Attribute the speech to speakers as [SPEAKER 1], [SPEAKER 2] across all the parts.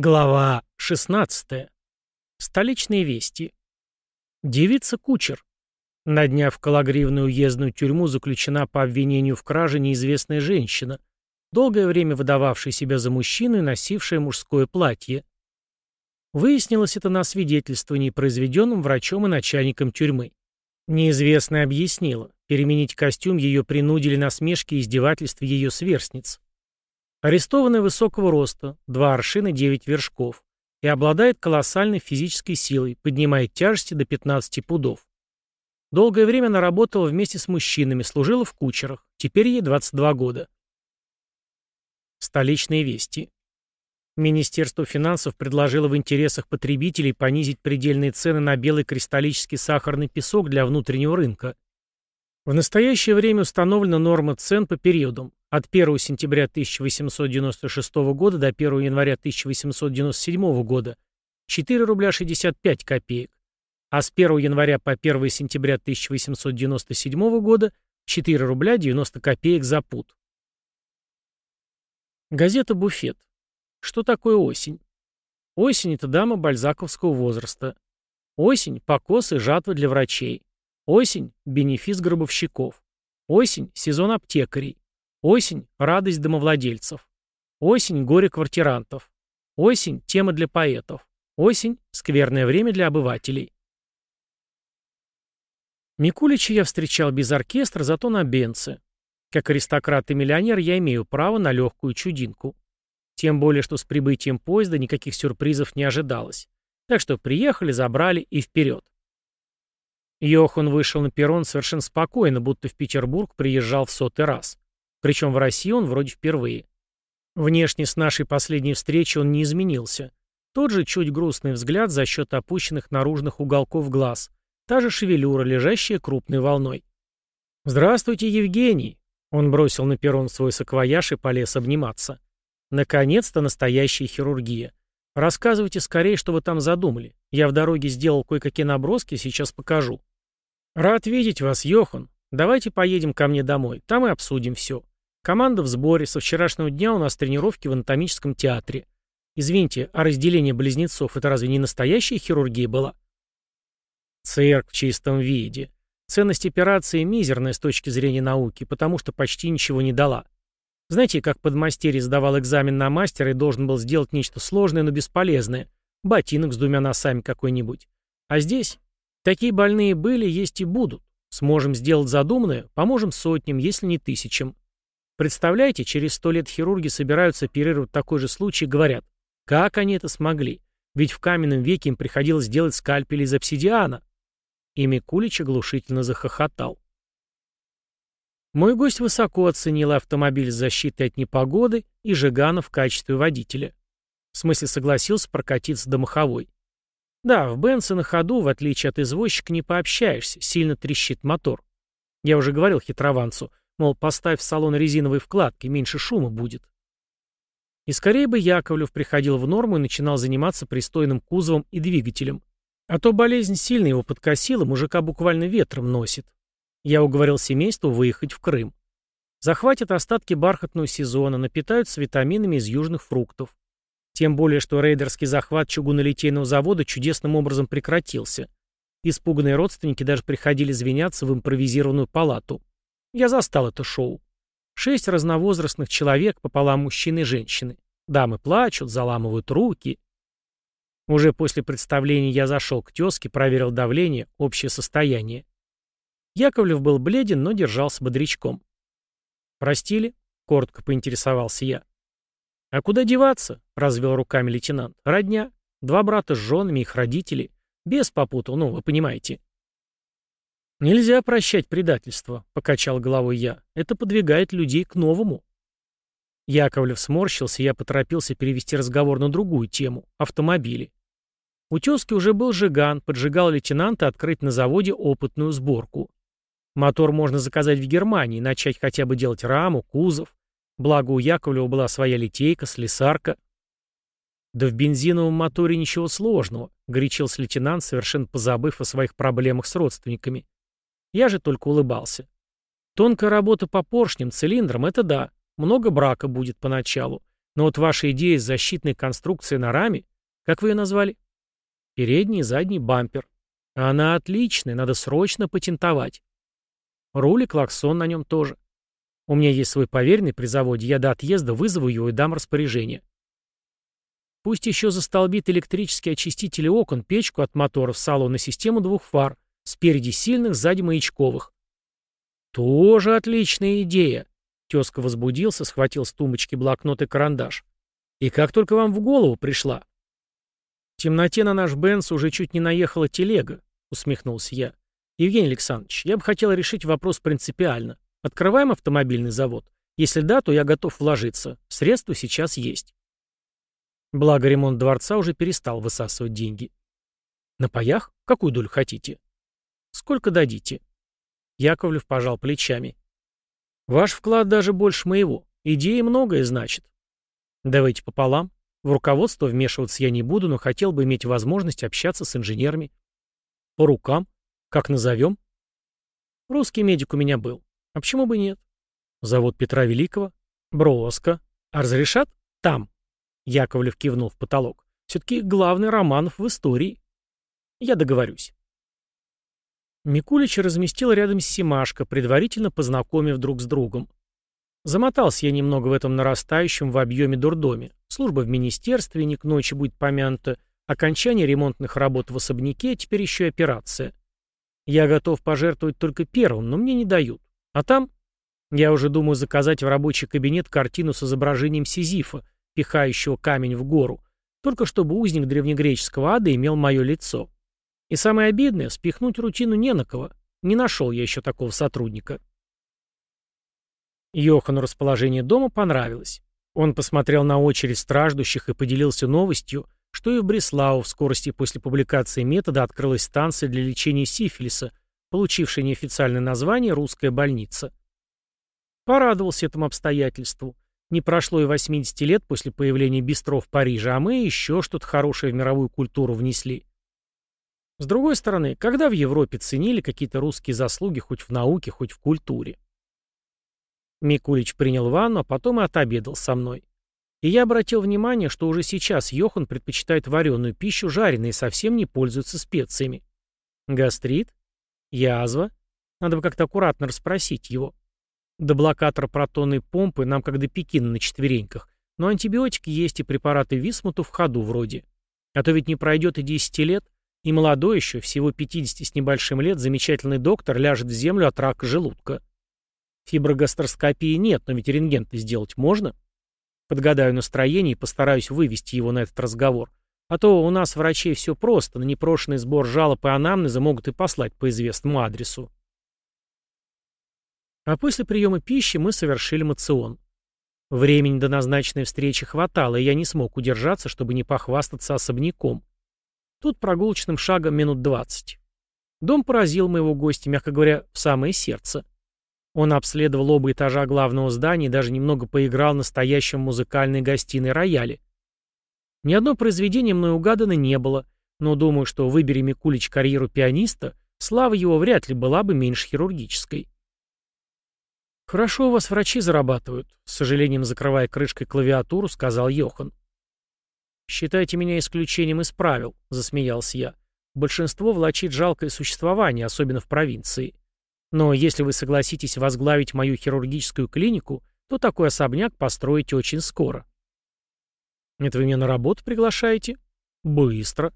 [SPEAKER 1] Глава 16. Столичные вести. Девица-кучер. На дня в Калагривную уездную тюрьму заключена по обвинению в краже неизвестная женщина, долгое время выдававшая себя за мужчину и носившая мужское платье. Выяснилось это на свидетельствовании, произведенном врачом и начальником тюрьмы. Неизвестная объяснила, переменить костюм ее принудили насмешки и издевательства ее сверстниц. Арестованный высокого роста, 2 аршина 9 вершков, и обладает колоссальной физической силой, поднимает тяжести до 15 пудов. Долгое время она работала вместе с мужчинами, служила в кучерах, теперь ей 22 года. Столичные вести. Министерство финансов предложило в интересах потребителей понизить предельные цены на белый кристаллический сахарный песок для внутреннего рынка. В настоящее время установлена норма цен по периодам от 1 сентября 1896 года до 1 января 1897 года 4 рубля 65 копеек, а с 1 января по 1 сентября 1897 года 4 рубля 90 копеек за пуд. Газета «Буфет». Что такое осень? Осень – это дама бальзаковского возраста. Осень – покос и жатва для врачей. Осень – бенефис гробовщиков. Осень – сезон аптекарей. Осень – радость домовладельцев. Осень – горе квартирантов. Осень – тема для поэтов. Осень – скверное время для обывателей. Микулича я встречал без оркестра, зато на бенце. Как аристократ и миллионер я имею право на легкую чудинку. Тем более, что с прибытием поезда никаких сюрпризов не ожидалось. Так что приехали, забрали и вперед. Йохан вышел на перрон совершенно спокойно, будто в Петербург приезжал в сотый раз. Причем в России он вроде впервые. Внешне с нашей последней встречи он не изменился. Тот же чуть грустный взгляд за счет опущенных наружных уголков глаз. Та же шевелюра, лежащая крупной волной. «Здравствуйте, Евгений!» Он бросил на перрон свой саквояж и полез обниматься. «Наконец-то настоящая хирургия. Рассказывайте скорее, что вы там задумали. Я в дороге сделал кое-какие наброски, сейчас покажу». «Рад видеть вас, Йохан. Давайте поедем ко мне домой, там и обсудим все. Команда в сборе, со вчерашнего дня у нас тренировки в анатомическом театре. Извините, а разделение близнецов — это разве не настоящая хирургия была? Цирк в чистом виде. Ценность операции мизерная с точки зрения науки, потому что почти ничего не дала. Знаете, как подмастерье сдавал экзамен на мастера и должен был сделать нечто сложное, но бесполезное. Ботинок с двумя носами какой-нибудь. А здесь такие больные были, есть и будут. Сможем сделать задуманное, поможем сотням, если не тысячам. Представляете, через сто лет хирурги собираются оперировать такой же случай и говорят, как они это смогли? Ведь в каменном веке им приходилось делать скальпели из обсидиана. И Микулич оглушительно захохотал. Мой гость высоко оценил автомобиль с защитой от непогоды и Жигана в качестве водителя. В смысле согласился прокатиться до Маховой. Да, в Бенце на ходу, в отличие от извозчика, не пообщаешься, сильно трещит мотор. Я уже говорил хитрованцу, мол, поставь в салон резиновые вкладки, меньше шума будет. И скорее бы Яковлев приходил в норму и начинал заниматься пристойным кузовом и двигателем. А то болезнь сильно его подкосила, мужика буквально ветром носит. Я уговорил семейство выехать в Крым. Захватят остатки бархатного сезона, напитаются витаминами из южных фруктов. Тем более, что рейдерский захват чугунолитейного завода чудесным образом прекратился. Испуганные родственники даже приходили звеняться в импровизированную палату. Я застал это шоу. Шесть разновозрастных человек пополам мужчины и женщины. Дамы плачут, заламывают руки. Уже после представления я зашел к тезке, проверил давление, общее состояние. Яковлев был бледен, но держался бодрячком. «Простили?» — коротко поинтересовался я. «А куда деваться?» — развел руками лейтенант. «Родня. Два брата с женами, их родители. Без попутал, ну, вы понимаете». «Нельзя прощать предательство», — покачал головой я. «Это подвигает людей к новому». Яковлев сморщился, и я поторопился перевести разговор на другую тему — автомобили. У тезки уже был Жиган, поджигал лейтенанта открыть на заводе опытную сборку. Мотор можно заказать в Германии, начать хотя бы делать раму, кузов. Благо у Яковлева была своя литейка, слесарка. «Да в бензиновом моторе ничего сложного», — горячился лейтенант, совершенно позабыв о своих проблемах с родственниками. Я же только улыбался. Тонкая работа по поршням, цилиндрам — это да, много брака будет поначалу. Но вот ваша идея с защитной конструкцией на раме, как вы ее назвали? Передний и задний бампер. Она отличная, надо срочно патентовать. Руль и клаксон на нем тоже. У меня есть свой поверенный при заводе, я до отъезда вызову его и дам распоряжение. Пусть еще застолбит электрические очистители окон, печку от моторов, салон и систему двух фар, спереди сильных, сзади маячковых. Тоже отличная идея. Тезка возбудился, схватил с тумбочки блокнот и карандаш. И как только вам в голову пришла? В темноте на наш Бенц уже чуть не наехала телега, усмехнулся я. Евгений Александрович, я бы хотел решить вопрос принципиально. Открываем автомобильный завод? Если да, то я готов вложиться. Средства сейчас есть. Благо ремонт дворца уже перестал высасывать деньги. На паях? Какую долю хотите? Сколько дадите? Яковлев пожал плечами. Ваш вклад даже больше моего. Идеи многое значит. Давайте пополам. В руководство вмешиваться я не буду, но хотел бы иметь возможность общаться с инженерами. По рукам. Как назовем? Русский медик у меня был. А почему бы нет? Завод Петра Великого? Броско. А разрешат? Там. Яковлев кивнул в потолок. Все-таки главный Романов в истории. Я договорюсь. Микулич разместил рядом Симашко, предварительно познакомив друг с другом. Замотался я немного в этом нарастающем в объеме дурдоме. Служба в министерстве, не к ночи будет помянута, окончание ремонтных работ в особняке, теперь еще и операция. Я готов пожертвовать только первым, но мне не дают. А там? Я уже думаю заказать в рабочий кабинет картину с изображением Сизифа, пихающего камень в гору, только чтобы узник древнегреческого ада имел мое лицо. И самое обидное, спихнуть рутину не на кого. Не нашел я еще такого сотрудника. Йохану расположение дома понравилось. Он посмотрел на очередь страждущих и поделился новостью, что и в Бреслау в скорости после публикации метода открылась станция для лечения сифилиса, получившая неофициальное название «Русская больница». Порадовался этому обстоятельству. Не прошло и 80 лет после появления бистро в Париже, а мы еще что-то хорошее в мировую культуру внесли. С другой стороны, когда в Европе ценили какие-то русские заслуги хоть в науке, хоть в культуре? Микулич принял ванну, а потом и отобедал со мной. И я обратил внимание, что уже сейчас Йохан предпочитает вареную пищу жареной и совсем не пользуется специями. Гастрит? Язва? Надо бы как-то аккуратно расспросить его. До блокатора протонной помпы нам как до Пекина на четвереньках. Но антибиотики есть и препараты Висмуту в ходу вроде. А то ведь не пройдет и 10 лет, и молодой еще, всего 50 с небольшим лет, замечательный доктор ляжет в землю от рака желудка. Фиброгастроскопии нет, но ведь рентген сделать можно. Подгадаю настроение и постараюсь вывести его на этот разговор. А то у нас врачей все просто, на непрошенный сбор жалоб и анамнеза могут и послать по известному адресу. А после приема пищи мы совершили мацион. Времени до назначенной встречи хватало, и я не смог удержаться, чтобы не похвастаться особняком. Тут прогулочным шагом минут двадцать. Дом поразил моего гостя, мягко говоря, в самое сердце. Он обследовал оба этажа главного здания и даже немного поиграл настоящем музыкальной гостиной рояле. Ни одно произведение мной угадано не было, но думаю, что выбери Микулич карьеру пианиста, слава его вряд ли была бы меньше хирургической. «Хорошо у вас врачи зарабатывают», — с сожалением закрывая крышкой клавиатуру, сказал Йохан. «Считайте меня исключением из правил», — засмеялся я. «Большинство влачит жалкое существование, особенно в провинции. Но если вы согласитесь возглавить мою хирургическую клинику, то такой особняк построите очень скоро». «Это вы меня на работу приглашаете?» «Быстро».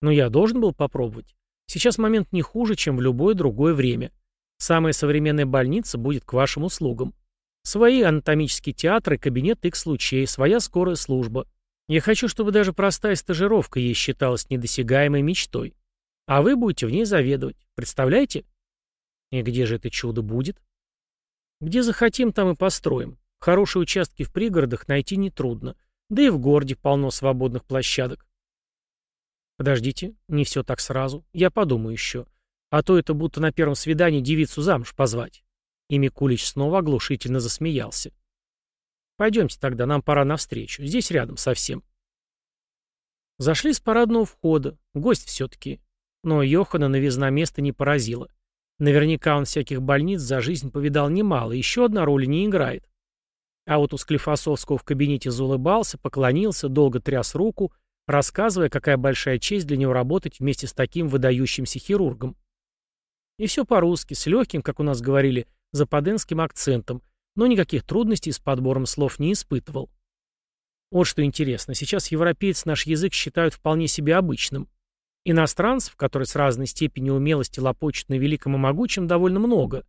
[SPEAKER 1] «Но я должен был попробовать. Сейчас момент не хуже, чем в любое другое время. Самая современная больница будет к вашим услугам. Свои анатомические театры, кабинет X-лучей, своя скорая служба. Я хочу, чтобы даже простая стажировка ей считалась недосягаемой мечтой. А вы будете в ней заведовать. Представляете? И где же это чудо будет? Где захотим, там и построим. Хорошие участки в пригородах найти нетрудно. Да и в городе полно свободных площадок. Подождите, не все так сразу. Я подумаю еще. А то это будто на первом свидании девицу замуж позвать. И Микулич снова оглушительно засмеялся. Пойдемте тогда, нам пора навстречу. Здесь рядом совсем. Зашли с парадного входа. Гость все-таки. Но Йохана новизна места не поразила. Наверняка он всяких больниц за жизнь повидал немало, еще одна роль не играет. А вот у Склифосовского в кабинете заулыбался, поклонился, долго тряс руку, рассказывая, какая большая честь для него работать вместе с таким выдающимся хирургом. И все по-русски, с легким, как у нас говорили, западенским акцентом, но никаких трудностей с подбором слов не испытывал. Вот что интересно, сейчас европейцы наш язык считают вполне себе обычным. Иностранцев, которые с разной степенью умелости лопочут на великом и могучем, довольно много.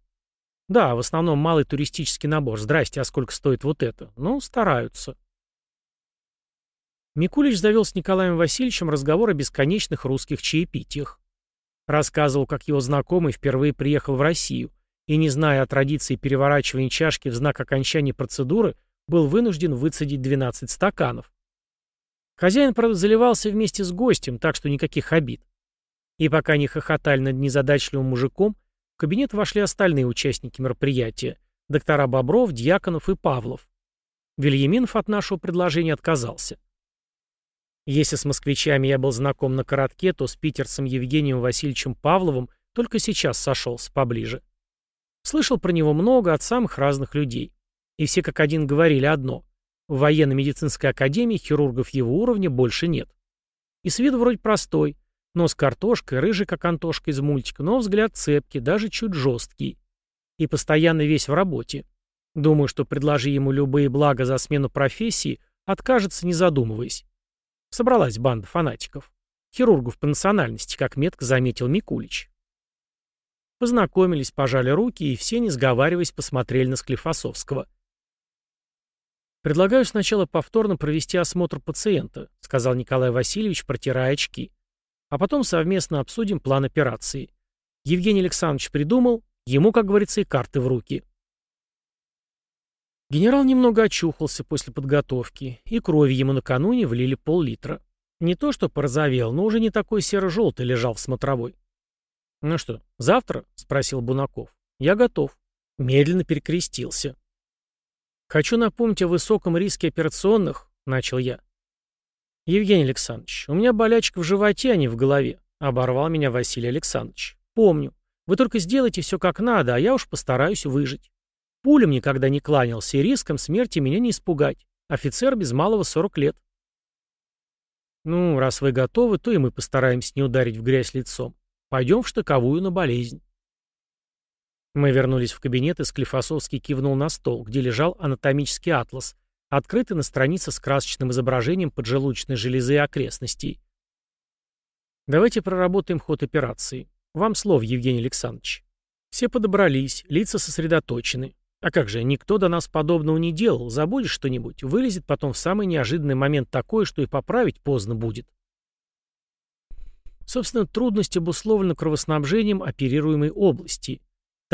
[SPEAKER 1] Да, в основном малый туристический набор. Здрасте, а сколько стоит вот это? Ну, стараются. Микулич завел с Николаем Васильевичем разговор о бесконечных русских чаепитиях. Рассказывал, как его знакомый впервые приехал в Россию и, не зная о традиции переворачивания чашки в знак окончания процедуры, был вынужден выцедить 12 стаканов. Хозяин, правда, заливался вместе с гостем, так что никаких обид. И пока они хохотали над незадачливым мужиком, в кабинет вошли остальные участники мероприятия – доктора Бобров, Дьяконов и Павлов. Вильяминов от нашего предложения отказался. Если с москвичами я был знаком на коротке, то с питерцем Евгением Васильевичем Павловым только сейчас сошелся поближе. Слышал про него много от самых разных людей. И все как один говорили одно. В военно-медицинской академии хирургов его уровня больше нет. И с виду вроде простой. Нос картошкой, рыжий, как Антошка из мультика, но взгляд цепкий, даже чуть жесткий. И постоянно весь в работе. Думаю, что предложи ему любые блага за смену профессии, откажется, не задумываясь. Собралась банда фанатиков. Хирургов по национальности, как метко заметил Микулич. Познакомились, пожали руки и все, не сговариваясь, посмотрели на Склифосовского. «Предлагаю сначала повторно провести осмотр пациента», сказал Николай Васильевич, протирая очки. «А потом совместно обсудим план операции. Евгений Александрович придумал, ему, как говорится, и карты в руки». Генерал немного очухался после подготовки, и крови ему накануне влили пол-литра. Не то что порозовел, но уже не такой серо-желтый лежал в смотровой. «Ну что, завтра?» — спросил Бунаков. «Я готов». Медленно перекрестился. «Хочу напомнить о высоком риске операционных», — начал я. «Евгений Александрович, у меня болячка в животе, а не в голове», — оборвал меня Василий Александрович. «Помню. Вы только сделайте все как надо, а я уж постараюсь выжить. Пулем никогда не кланялся, и риском смерти меня не испугать. Офицер без малого 40 лет». «Ну, раз вы готовы, то и мы постараемся не ударить в грязь лицом. Пойдем в штыковую на болезнь». Мы вернулись в кабинет, и Склифосовский кивнул на стол, где лежал анатомический атлас, открытый на странице с красочным изображением поджелудочной железы и окрестностей. Давайте проработаем ход операции. Вам слово, Евгений Александрович. Все подобрались, лица сосредоточены. А как же, никто до нас подобного не делал. Забудешь что-нибудь, вылезет потом в самый неожиданный момент такое, что и поправить поздно будет. Собственно, трудность обусловлена кровоснабжением оперируемой области.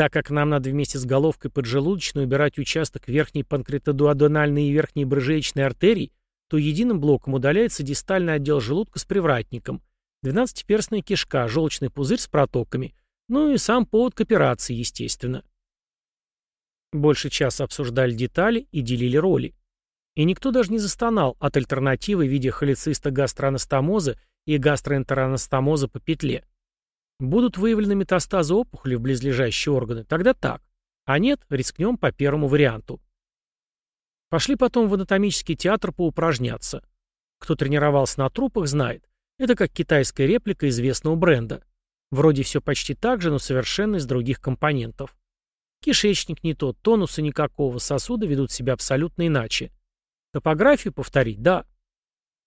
[SPEAKER 1] Так как нам надо вместе с головкой поджелудочной убирать участок верхней панкреатодуоденальной и верхней брыжеечной артерий, то единым блоком удаляется дистальный отдел желудка с привратником, двенадцатиперстная кишка, желчный пузырь с протоками, ну и сам повод к операции, естественно. Больше часа обсуждали детали и делили роли. И никто даже не застонал от альтернативы в виде холециста гастроанастомоза и гастроэнтеранастомоза по петле. Будут выявлены метастазы опухоли в близлежащие органы, тогда так. А нет, рискнем по первому варианту. Пошли потом в анатомический театр поупражняться. Кто тренировался на трупах, знает. Это как китайская реплика известного бренда. Вроде все почти так же, но совершенно из других компонентов. Кишечник не тот, тонуса никакого, сосуды ведут себя абсолютно иначе. Топографию повторить, да.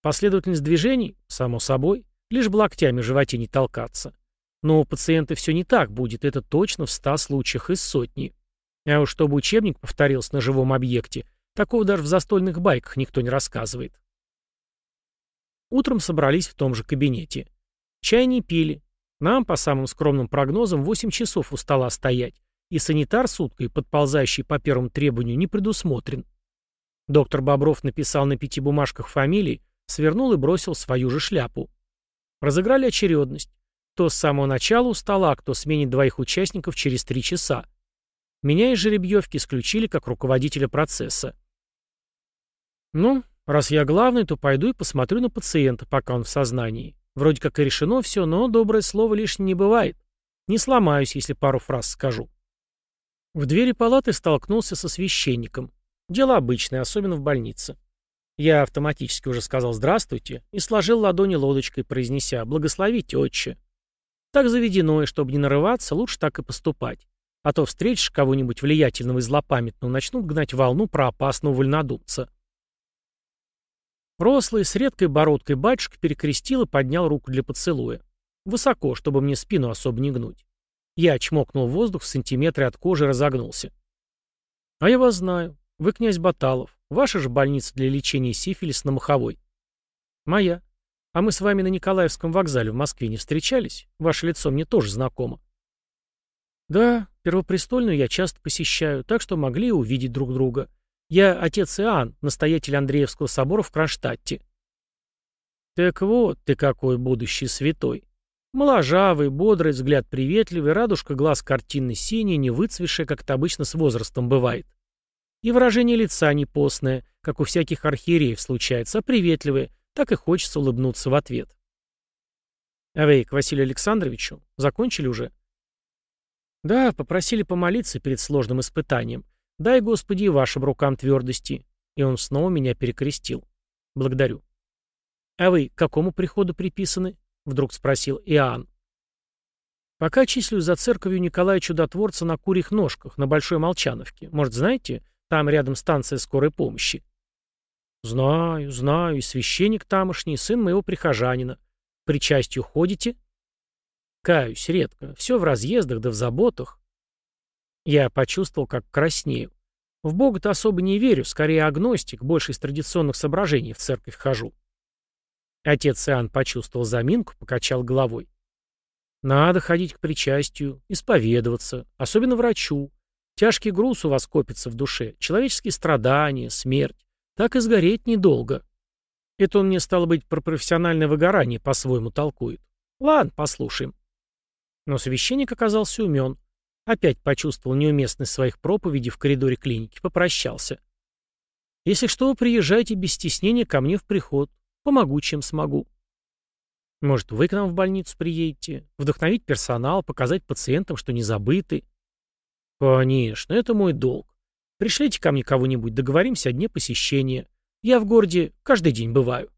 [SPEAKER 1] Последовательность движений, само собой, лишь бы локтями в животе не толкаться. Но у пациента все не так будет, это точно в ста случаях из сотни. А уж чтобы учебник повторился на живом объекте, такого даже в застольных байках никто не рассказывает. Утром собрались в том же кабинете. Чай не пили. Нам, по самым скромным прогнозам, 8 часов у стола стоять, и санитар с уткой, подползающий по первому требованию, не предусмотрен. Доктор Бобров написал на пяти бумажках фамилии, свернул и бросил свою же шляпу. Разыграли очередность. Кто с самого начала у стола, кто сменит двоих участников через три часа. Меня из жеребьевки исключили как руководителя процесса. Ну, раз я главный, то пойду и посмотрю на пациента, пока он в сознании. Вроде как и решено все, но доброе слово лишним не бывает. Не сломаюсь, если пару фраз скажу. В двери палаты столкнулся со священником. Дело обычное, особенно в больнице. Я автоматически уже сказал «здравствуйте» и сложил ладони лодочкой, произнеся «благословите, отче». Так заведено, и чтобы не нарываться, лучше так и поступать. А то встретишь кого-нибудь влиятельного и злопамятного, начнут гнать волну про опасного вольнодумца. Рослый, с редкой бородкой батюшка перекрестил и поднял руку для поцелуя. Высоко, чтобы мне спину особо не гнуть. Я чмокнул воздух в сантиметре от кожи разогнулся. «А я вас знаю. Вы князь Баталов. Ваша же больница для лечения сифилис на Маховой. Моя. А мы с вами на Николаевском вокзале в Москве не встречались? Ваше лицо мне тоже знакомо. Да, Первопрестольную я часто посещаю, так что могли увидеть друг друга. Я отец Иоанн, настоятель Андреевского собора в Кронштадте. Так вот ты какой будущий святой. Моложавый, бодрый, взгляд приветливый, радужка глаз картинно синяя, не выцветшая, как это обычно с возрастом бывает. И выражение лица не постное, как у всяких архиереев случается, а приветливое, так и хочется улыбнуться в ответ. А вы к Василию Александровичу? Закончили уже? Да, попросили помолиться перед сложным испытанием. Дай, Господи, вашим рукам твердости. И он снова меня перекрестил. Благодарю. А вы к какому приходу приписаны? Вдруг спросил Иоанн. Пока числюсь за церковью Николая Чудотворца на курьих ножках, на Большой Молчановке. Может, знаете, там рядом станция скорой помощи. Знаю, знаю, и священник тамошний, сын моего прихожанина. Причастью ходите? Каюсь редко, все в разъездах да в заботах. Я почувствовал, как краснею. В Бога-то особо не верю, скорее агностик, больше из традиционных соображений в церковь хожу. Отец Иоанн почувствовал заминку, покачал головой. Надо ходить к причастию, исповедоваться, особенно врачу. Тяжкий груз у вас копится в душе, человеческие страдания, смерть. Так и сгореть недолго. Это он мне, стало быть, про профессиональное выгорание по-своему толкует. Ладно, послушаем. Но священник оказался умен. Опять почувствовал неуместность своих проповедей в коридоре клиники, попрощался. Если что, приезжайте без стеснения ко мне в приход. Помогу, чем смогу. Может, вы к нам в больницу приедете? Вдохновить персонал, показать пациентам, что не забыты. «Конечно, это мой долг. Пришлите ко мне кого-нибудь, договоримся о дне посещения. Я в городе каждый день бываю».